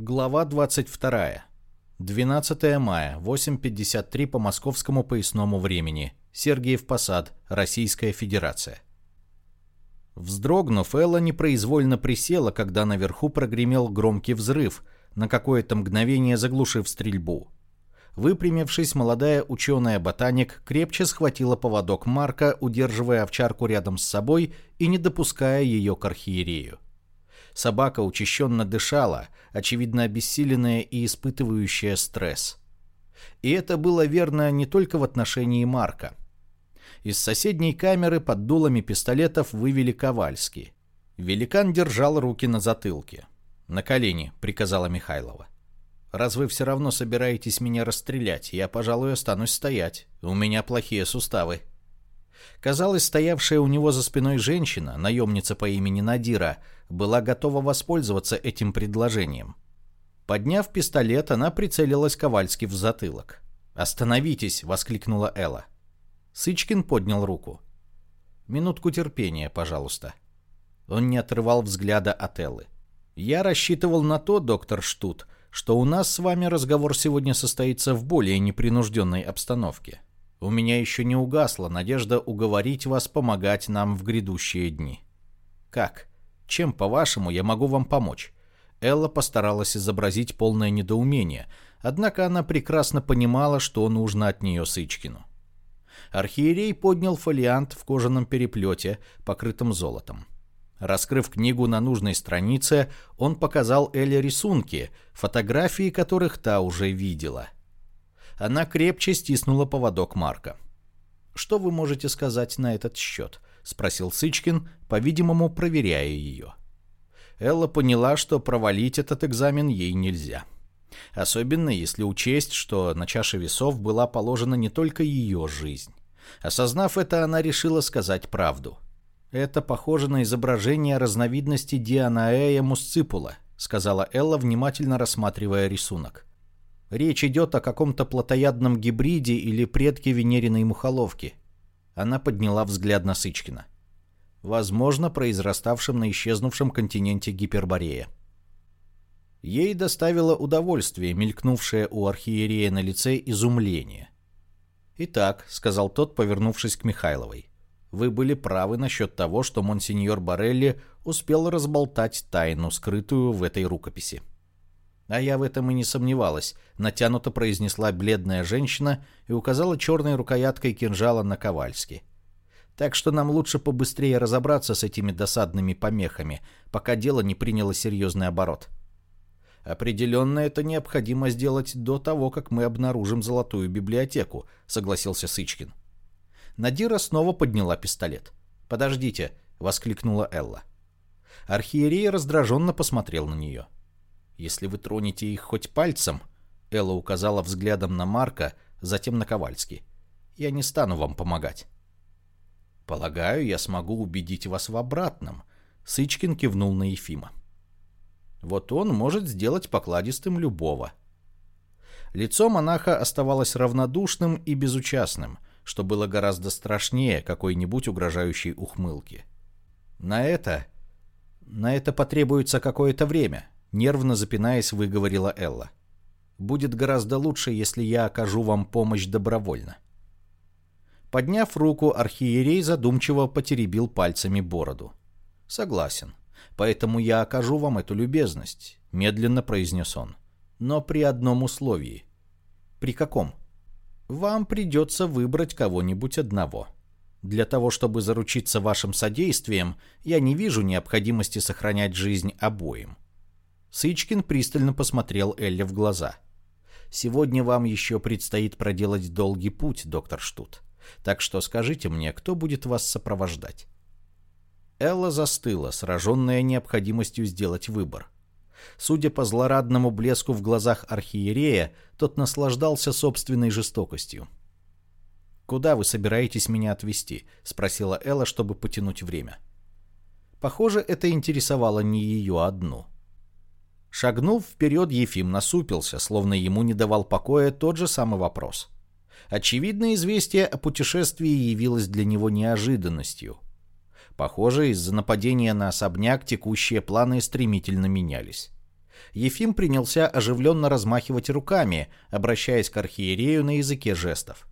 Глава 22. 12 мая, 8.53 по московскому поясному времени. Сергиев Посад, Российская Федерация. Вздрогнув, Элла непроизвольно присела, когда наверху прогремел громкий взрыв, на какое-то мгновение заглушив стрельбу. Выпрямившись, молодая ученая-ботаник крепче схватила поводок Марка, удерживая овчарку рядом с собой и не допуская ее к архиерею. Собака учащенно дышала, очевидно обессиленная и испытывающая стресс. И это было верно не только в отношении Марка. Из соседней камеры под дулами пистолетов вывели Ковальский. Великан держал руки на затылке. «На колени», — приказала Михайлова. «Раз вы все равно собираетесь меня расстрелять, я, пожалуй, останусь стоять. У меня плохие суставы». Казалось, стоявшая у него за спиной женщина, наемница по имени Надира, была готова воспользоваться этим предложением. Подняв пистолет, она прицелилась Ковальски в затылок. «Остановитесь!» — воскликнула Элла. Сычкин поднял руку. «Минутку терпения, пожалуйста». Он не отрывал взгляда от Эллы. «Я рассчитывал на то, доктор Штут, что у нас с вами разговор сегодня состоится в более непринужденной обстановке. У меня еще не угасла надежда уговорить вас помогать нам в грядущие дни. Как? Чем, по-вашему, я могу вам помочь? Элла постаралась изобразить полное недоумение, однако она прекрасно понимала, что нужно от нее Сычкину. Архиерей поднял фолиант в кожаном переплете, покрытом золотом. Раскрыв книгу на нужной странице, он показал Элле рисунки, фотографии которых та уже видела – она крепче стиснула поводок Марка. «Что вы можете сказать на этот счет?» — спросил Сычкин, по-видимому, проверяя ее. Элла поняла, что провалить этот экзамен ей нельзя. Особенно если учесть, что на чаше весов была положена не только ее жизнь. Осознав это, она решила сказать правду. «Это похоже на изображение разновидности Дианаэя мусципула», сказала Элла, внимательно рассматривая рисунок. Речь идет о каком-то плотоядном гибриде или предке венериной мухоловки. Она подняла взгляд на Сычкина. Возможно, произраставшем на исчезнувшем континенте Гиперборея. Ей доставило удовольствие, мелькнувшее у архиерея на лице изумление. «Итак», — сказал тот, повернувшись к Михайловой, — «вы были правы насчет того, что монсеньор Барелли успел разболтать тайну, скрытую в этой рукописи». А я в этом и не сомневалась, натянуто произнесла бледная женщина и указала черной рукояткой кинжала на Ковальски. Так что нам лучше побыстрее разобраться с этими досадными помехами, пока дело не приняло серьезный оборот. Определенно это необходимо сделать до того, как мы обнаружим золотую библиотеку, согласился Сычкин. Надира снова подняла пистолет. «Подождите», — воскликнула Элла. Архиерей раздраженно посмотрел на нее. — если вы тронете их хоть пальцем, Элла указала взглядом на Марка, затем на Ковальски. Я не стану вам помогать. Полагаю, я смогу убедить вас в обратном. Сычкин кивнул на Ефима. Вот он может сделать покладистым любого. Лицо монаха оставалось равнодушным и безучастным, что было гораздо страшнее какой-нибудь угрожающей ухмылки. На это... на это потребуется какое-то время, Нервно запинаясь, выговорила Элла. «Будет гораздо лучше, если я окажу вам помощь добровольно». Подняв руку, архиерей задумчиво потеребил пальцами бороду. «Согласен. Поэтому я окажу вам эту любезность», — медленно произнес он. «Но при одном условии». «При каком?» «Вам придется выбрать кого-нибудь одного». Для того, чтобы заручиться вашим содействием, я не вижу необходимости сохранять жизнь обоим. Сычкин пристально посмотрел Элле в глаза. «Сегодня вам еще предстоит проделать долгий путь, доктор Штут. Так что скажите мне, кто будет вас сопровождать?» Элла застыла, сраженная необходимостью сделать выбор. Судя по злорадному блеску в глазах архиерея, тот наслаждался собственной жестокостью. «Куда вы собираетесь меня отвезти?» — спросила Элла, чтобы потянуть время. Похоже, это интересовало не ее одну. — Шагнув вперед, Ефим насупился, словно ему не давал покоя тот же самый вопрос. Очевидно, известие о путешествии явилось для него неожиданностью. Похоже, из-за нападения на особняк текущие планы стремительно менялись. Ефим принялся оживленно размахивать руками, обращаясь к архиерею на языке жестов.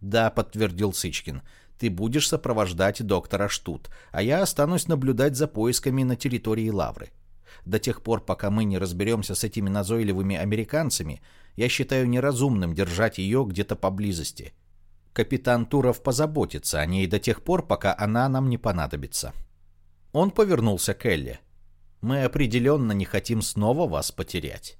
«Да», — подтвердил Сычкин, — «ты будешь сопровождать доктора Штут, а я останусь наблюдать за поисками на территории Лавры. До тех пор, пока мы не разберемся с этими назойливыми американцами, я считаю неразумным держать ее где-то поблизости. Капитан Туров позаботится о ней до тех пор, пока она нам не понадобится». Он повернулся к Элли. «Мы определенно не хотим снова вас потерять».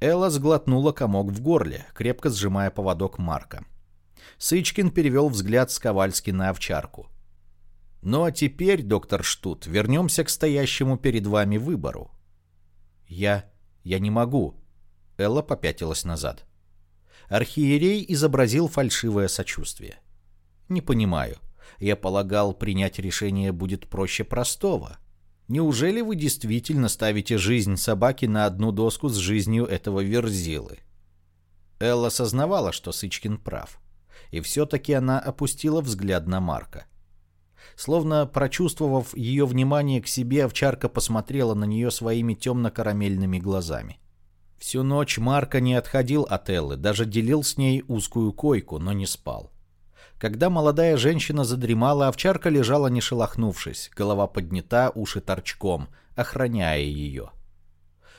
Элла сглотнула комок в горле, крепко сжимая поводок Марка. Сычкин перевел взгляд с Ковальски на овчарку. «Ну а теперь, доктор Штут, вернемся к стоящему перед вами выбору». «Я... я не могу». Элла попятилась назад. Архиерей изобразил фальшивое сочувствие. «Не понимаю. Я полагал, принять решение будет проще простого. Неужели вы действительно ставите жизнь собаки на одну доску с жизнью этого верзилы?» Элла сознавала, что Сычкин прав. И все-таки она опустила взгляд на Марка. Словно прочувствовав ее внимание к себе, овчарка посмотрела на нее своими темно-карамельными глазами. Всю ночь Марка не отходил от Эллы, даже делил с ней узкую койку, но не спал. Когда молодая женщина задремала, овчарка лежала не шелохнувшись, голова поднята, уши торчком, охраняя ее.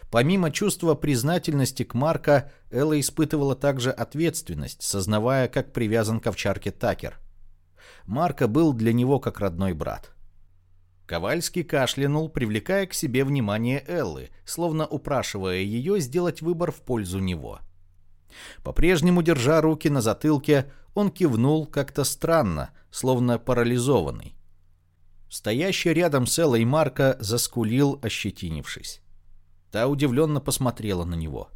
Помимо чувства признательности к Марка, Элла испытывала также ответственность, сознавая, как привязан к овчарке Такер. Марка был для него как родной брат. Ковальский кашлянул, привлекая к себе внимание Эллы, словно упрашивая ее сделать выбор в пользу него. По-прежнему, держа руки на затылке, он кивнул как-то странно, словно парализованный. Стоящий рядом с Эллой Марка заскулил, ощетинившись. Та удивленно посмотрела на него.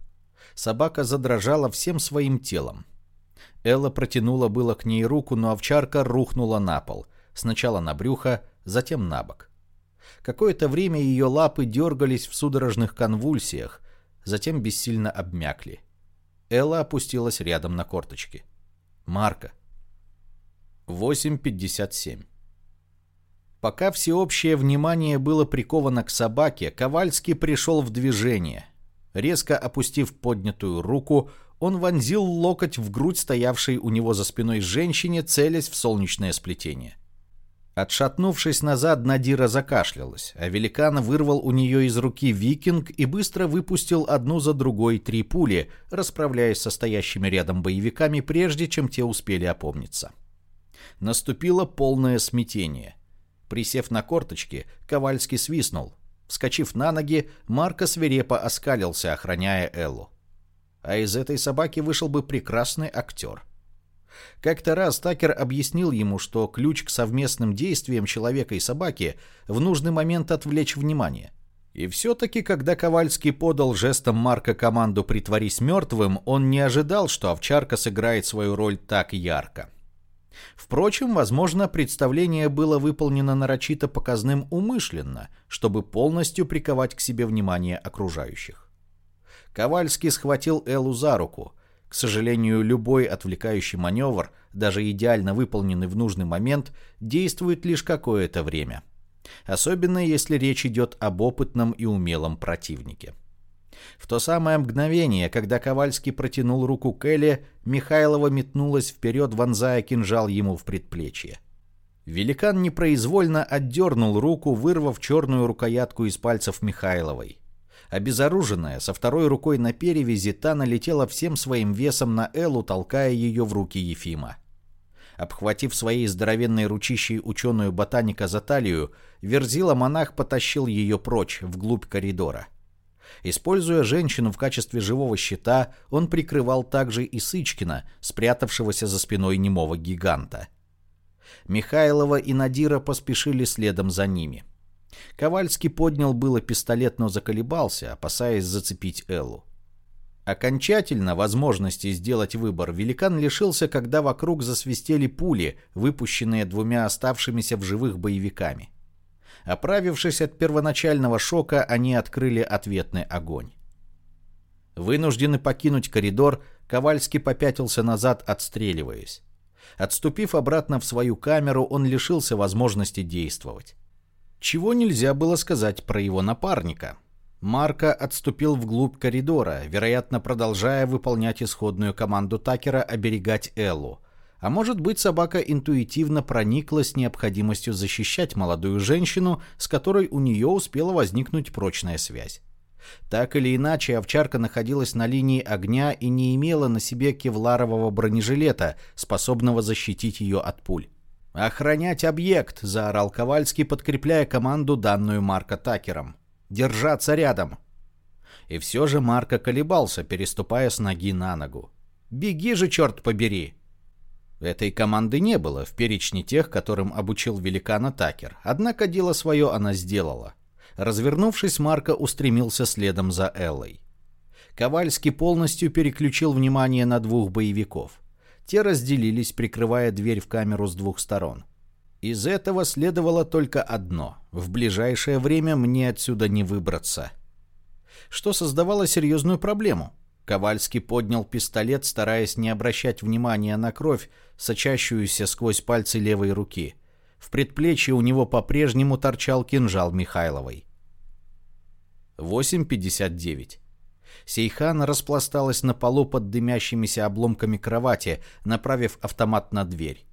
Собака задрожала всем своим телом. Элла протянула было к ней руку, но овчарка рухнула на пол. Сначала на брюхо, затем на бок. Какое-то время ее лапы дергались в судорожных конвульсиях, затем бессильно обмякли. Элла опустилась рядом на корточки. Марка. 8.57. Пока всеобщее внимание было приковано к собаке, Ковальский пришел в движение. Резко опустив поднятую руку, он вонзил локоть в грудь стоявшей у него за спиной женщине, целясь в солнечное сплетение. Отшатнувшись назад, Надира закашлялась, а великан вырвал у нее из руки викинг и быстро выпустил одну за другой три пули, расправляясь со стоящими рядом боевиками, прежде чем те успели опомниться. Наступило полное смятение. Присев на корточки, Ковальский свистнул. Вскочив на ноги, Марко свирепо оскалился, охраняя Эллу. А из этой собаки вышел бы прекрасный актер — как-то раз Такер объяснил ему, что ключ к совместным действиям человека и собаки в нужный момент отвлечь внимание. И все-таки, когда Ковальский подал жестом Марка команду «Притворись мертвым», он не ожидал, что овчарка сыграет свою роль так ярко. Впрочем, возможно, представление было выполнено нарочито показным умышленно, чтобы полностью приковать к себе внимание окружающих. Ковальский схватил Эллу за руку – к сожалению, любой отвлекающий маневр, даже идеально выполненный в нужный момент, действует лишь какое-то время. Особенно если речь идет об опытном и умелом противнике. В то самое мгновение, когда Ковальский протянул руку к Эле, Михайлова метнулась вперед, вонзая кинжал ему в предплечье. Великан непроизвольно отдернул руку, вырвав черную рукоятку из пальцев Михайловой. Обезоруженная, со второй рукой на перевязи, та налетела всем своим весом на Эллу, толкая ее в руки Ефима. Обхватив своей здоровенной ручищей ученую ботаника за талию, Верзила-монах потащил ее прочь, вглубь коридора. Используя женщину в качестве живого щита, он прикрывал также и Сычкина, спрятавшегося за спиной немого гиганта. Михайлова и Надира поспешили следом за ними. — Ковальский поднял было пистолет, но заколебался, опасаясь зацепить Эллу. Окончательно возможности сделать выбор великан лишился, когда вокруг засвистели пули, выпущенные двумя оставшимися в живых боевиками. Оправившись от первоначального шока, они открыли ответный огонь. Вынужденный покинуть коридор, Ковальский попятился назад, отстреливаясь. Отступив обратно в свою камеру, он лишился возможности действовать. Чего нельзя было сказать про его напарника. Марко отступил вглубь коридора, вероятно, продолжая выполнять исходную команду Такера оберегать Эллу. А может быть, собака интуитивно прониклась необходимостью защищать молодую женщину, с которой у нее успела возникнуть прочная связь. Так или иначе, овчарка находилась на линии огня и не имела на себе кевларового бронежилета, способного защитить ее от пуль. «Охранять объект!» – заорал Ковальский, подкрепляя команду, данную Марко Такером. Держаться рядом!» И все же Марко колебался, переступая с ноги на ногу. «Беги же, черт побери!» Этой команды не было в перечне тех, которым обучил великана Такер, однако дело свое она сделала. Развернувшись, Марко устремился следом за Эллой. Ковальский полностью переключил внимание на двух боевиков. Те разделились, прикрывая дверь в камеру с двух сторон. Из этого следовало только одно. В ближайшее время мне отсюда не выбраться. Что создавало серьезную проблему. Ковальский поднял пистолет, стараясь не обращать внимания на кровь, сочащуюся сквозь пальцы левой руки. В предплечье у него по-прежнему торчал кинжал Михайловой. 8.59. Сейхан распласталась на полу под дымящимися обломками кровати, направив автомат на дверь.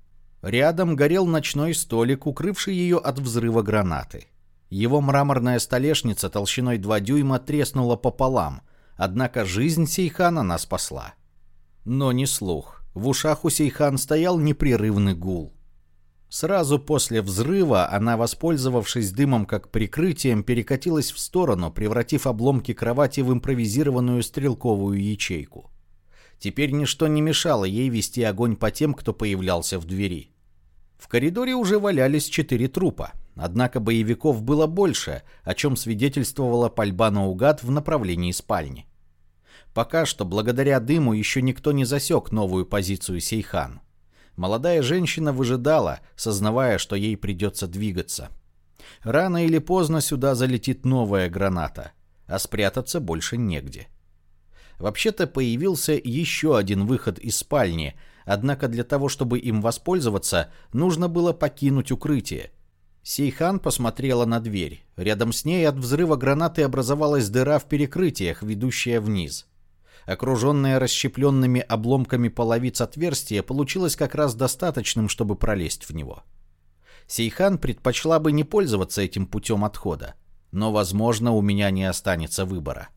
Рядом горел ночной столик, укрывший ее от взрыва гранаты. Его мраморная столешница толщиной 2 дюйма треснула пополам, однако жизнь Сейхана нас спасла. Но не слух. В ушах у Сейхан стоял непрерывный гул. Сразу после взрыва она, воспользовавшись дымом как прикрытием, перекатилась в сторону, превратив обломки кровати в импровизированную стрелковую ячейку. Теперь ничто не мешало ей вести огонь по тем, кто появлялся в двери. В коридоре уже валялись четыре трупа, однако боевиков было больше, о чем свидетельствовала пальба наугад в направлении спальни. Пока что, благодаря дыму, еще никто не засек новую позицию Сейхан. Молодая женщина выжидала, сознавая, что ей придется двигаться. Рано или поздно сюда залетит новая граната, а спрятаться больше негде. Вообще-то появился еще один выход из спальни, однако для того, чтобы им воспользоваться, нужно было покинуть укрытие. Сейхан посмотрела на дверь. Рядом с ней от взрыва гранаты образовалась дыра в перекрытиях, ведущая вниз. Окруженное расщепленными обломками половиц отверстие получилось как раз достаточным, чтобы пролезть в него. Сейхан предпочла бы не пользоваться этим путем отхода, но, возможно, у меня не останется выбора.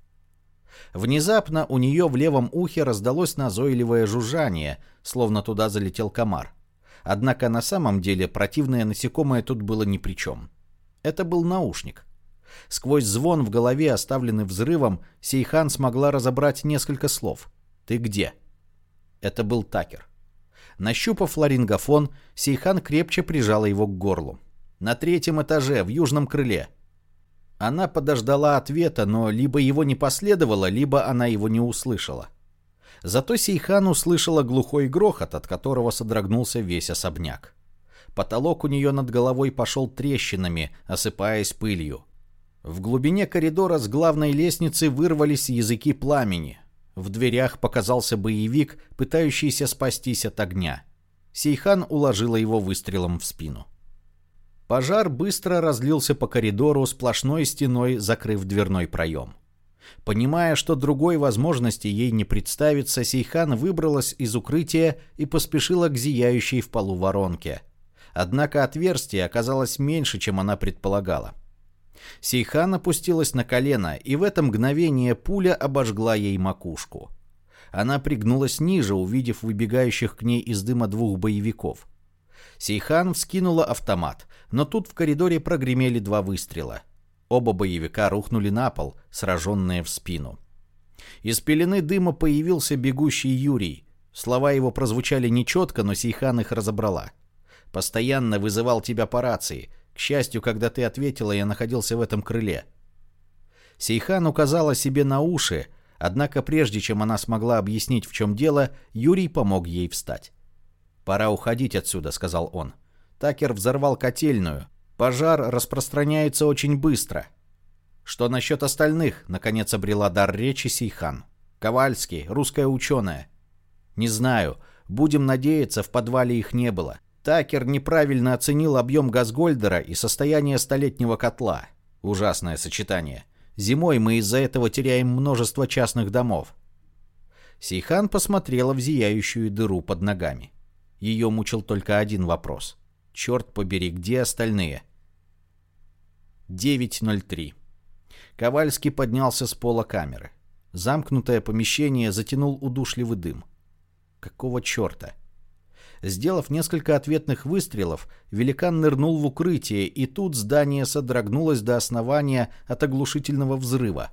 Внезапно у нее в левом ухе раздалось назойливое жужжание, словно туда залетел комар. Однако на самом деле противное насекомое тут было ни при чем. Это был наушник. Сквозь звон в голове, оставленный взрывом, Сейхан смогла разобрать несколько слов. «Ты где?» Это был Такер. Нащупав ларингофон, Сейхан крепче прижала его к горлу. «На третьем этаже, в южном крыле. Она подождала ответа, но либо его не последовало, либо она его не услышала. Зато Сейхан услышала глухой грохот, от которого содрогнулся весь особняк. Потолок у нее над головой пошел трещинами, осыпаясь пылью. В глубине коридора с главной лестницы вырвались языки пламени. В дверях показался боевик, пытающийся спастись от огня. Сейхан уложила его выстрелом в спину. Пожар быстро разлился по коридору сплошной стеной, закрыв дверной проем. Понимая, что другой возможности ей не представится, Сейхан выбралась из укрытия и поспешила к зияющей в полу воронке. Однако отверстие оказалось меньше, чем она предполагала. Сейхан опустилась на колено, и в это мгновение пуля обожгла ей макушку. Она пригнулась ниже, увидев выбегающих к ней из дыма двух боевиков. Сейхан вскинула автомат, но тут в коридоре прогремели два выстрела. Оба боевика рухнули на пол, сраженные в спину. Из пелены дыма появился бегущий Юрий. Слова его прозвучали нечетко, но Сейхан их разобрала. «Постоянно вызывал тебя по рации. К счастью, когда ты ответила, я находился в этом крыле». Сейхан указала себе на уши, однако прежде чем она смогла объяснить, в чем дело, Юрий помог ей встать. «Пора уходить отсюда», — сказал он. Такер взорвал котельную. Пожар распространяется очень быстро. Что насчет остальных? Наконец обрела дар речи Сейхан. Ковальский, русская ученая. Не знаю. Будем надеяться, в подвале их не было. Такер неправильно оценил объем газгольдера и состояние столетнего котла. Ужасное сочетание. Зимой мы из-за этого теряем множество частных домов. Сейхан посмотрела в зияющую дыру под ногами. Ее мучил только один вопрос. Черт побери, где остальные? 9.03. Ковальский поднялся с пола камеры. Замкнутое помещение затянул удушливый дым. Какого черта? Сделав несколько ответных выстрелов, великан нырнул в укрытие, и тут здание содрогнулось до основания от оглушительного взрыва.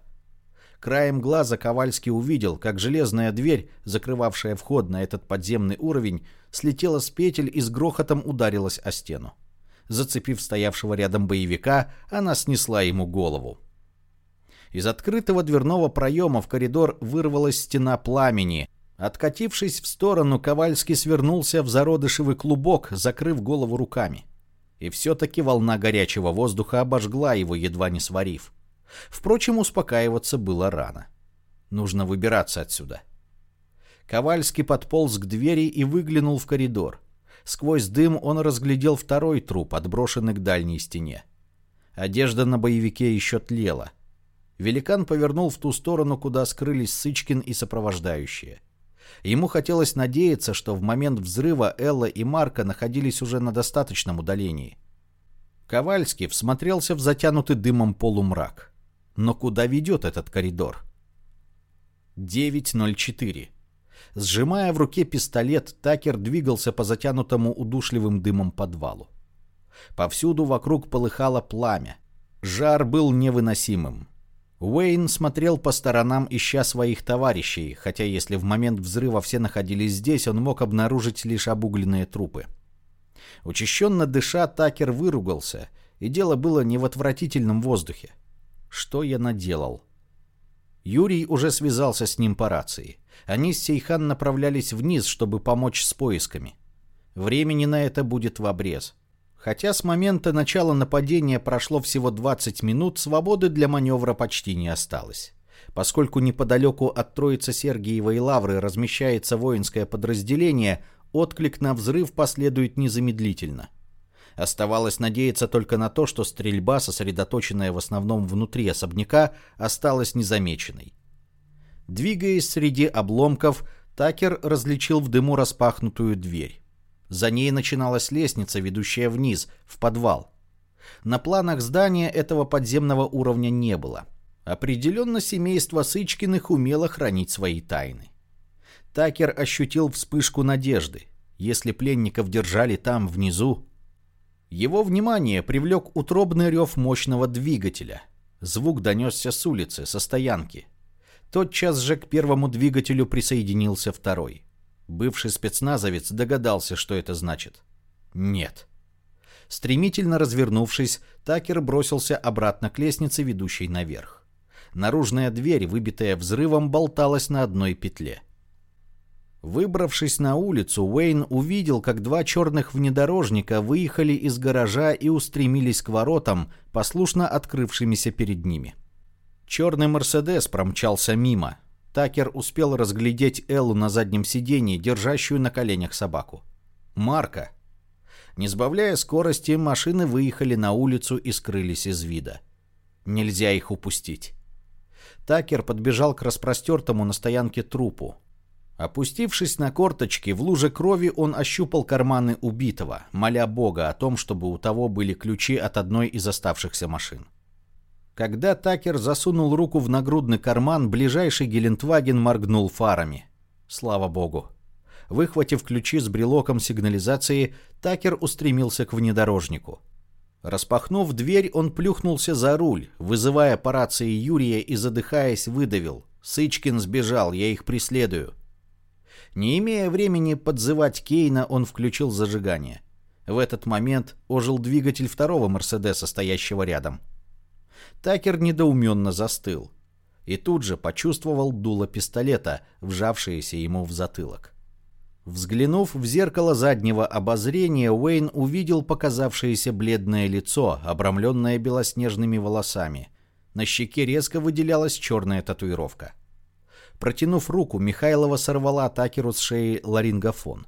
Краем глаза Ковальский увидел, как железная дверь, закрывавшая вход на этот подземный уровень, слетела с петель и с грохотом ударилась о стену. Зацепив стоявшего рядом боевика, она снесла ему голову. Из открытого дверного проема в коридор вырвалась стена пламени, Откатившись в сторону, Ковальский свернулся в зародышевый клубок, закрыв голову руками. И все-таки волна горячего воздуха обожгла его, едва не сварив. Впрочем, успокаиваться было рано. Нужно выбираться отсюда. Ковальский подполз к двери и выглянул в коридор. Сквозь дым он разглядел второй труп, отброшенный к дальней стене. Одежда на боевике еще тлела. Великан повернул в ту сторону, куда скрылись Сычкин и сопровождающие. Ему хотелось надеяться, что в момент взрыва Элла и Марка находились уже на достаточном удалении. Ковальский всмотрелся в затянутый дымом полумрак. Но куда ведет этот коридор? 9.04. Сжимая в руке пистолет, Такер двигался по затянутому удушливым дымом подвалу. Повсюду вокруг полыхало пламя. Жар был невыносимым. Уэйн смотрел по сторонам, ища своих товарищей, хотя если в момент взрыва все находились здесь, он мог обнаружить лишь обугленные трупы. Учащенно дыша, Такер выругался, и дело было не в отвратительном воздухе. Что я наделал? Юрий уже связался с ним по рации. Они с Сейхан направлялись вниз, чтобы помочь с поисками. Времени на это будет в обрез. Хотя с момента начала нападения прошло всего 20 минут, свободы для маневра почти не осталось. Поскольку неподалеку от Троицы Сергиевой Лавры размещается воинское подразделение, отклик на взрыв последует незамедлительно. Оставалось надеяться только на то, что стрельба, сосредоточенная в основном внутри особняка, осталась незамеченной. Двигаясь среди обломков, Такер различил в дыму распахнутую дверь. За ней начиналась лестница, ведущая вниз, в подвал. На планах здания этого подземного уровня не было. Определенно семейство Сычкиных умело хранить свои тайны. Такер ощутил вспышку надежды. Если пленников держали там, внизу... Его внимание привлек утробный рев мощного двигателя. Звук донесся с улицы, со стоянки. Тотчас же к первому двигателю присоединился второй. Бывший спецназовец догадался, что это значит. Нет. Стремительно развернувшись, Такер бросился обратно к лестнице, ведущей наверх. Наружная дверь, выбитая взрывом, болталась на одной петле. Выбравшись на улицу, Уэйн увидел, как два черных внедорожника выехали из гаража и устремились к воротам, послушно открывшимися перед ними. Черный «Мерседес» промчался мимо, Такер успел разглядеть Эллу на заднем сиденье, держащую на коленях собаку. Марка. Не сбавляя скорости, машины выехали на улицу и скрылись из вида. Нельзя их упустить. Такер подбежал к распростертому на стоянке трупу. Опустившись на корточки, в луже крови он ощупал карманы убитого, моля Бога о том, чтобы у того были ключи от одной из оставшихся машин. Когда Такер засунул руку в нагрудный карман, ближайший Гелендваген моргнул фарами. Слава богу. Выхватив ключи с брелоком сигнализации, Такер устремился к внедорожнику. Распахнув дверь, он плюхнулся за руль, вызывая по рации Юрия и, задыхаясь, выдавил. «Сычкин сбежал, я их преследую». Не имея времени подзывать Кейна, он включил зажигание. В этот момент ожил двигатель второго «Мерседеса», стоящего рядом. Такер недоуменно застыл. И тут же почувствовал дуло пистолета, вжавшееся ему в затылок. Взглянув в зеркало заднего обозрения, Уэйн увидел показавшееся бледное лицо, обрамленное белоснежными волосами. На щеке резко выделялась черная татуировка. Протянув руку, Михайлова сорвала Такеру с шеи ларингофон.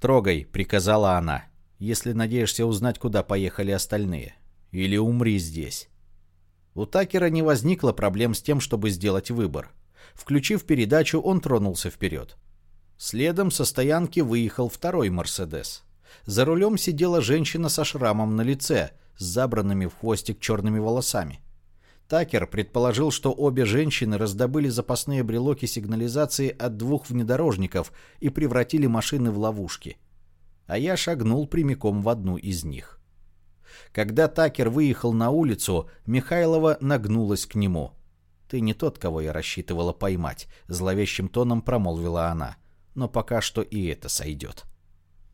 «Трогай», — приказала она, — «если надеешься узнать, куда поехали остальные. Или умри здесь». У Такера не возникло проблем с тем, чтобы сделать выбор. Включив передачу, он тронулся вперед. Следом со стоянки выехал второй «Мерседес». За рулем сидела женщина со шрамом на лице, с забранными в хвостик черными волосами. Такер предположил, что обе женщины раздобыли запасные брелоки сигнализации от двух внедорожников и превратили машины в ловушки. А я шагнул прямиком в одну из них. Когда Такер выехал на улицу, Михайлова нагнулась к нему. «Ты не тот, кого я рассчитывала поймать», — зловещим тоном промолвила она. «Но пока что и это сойдет».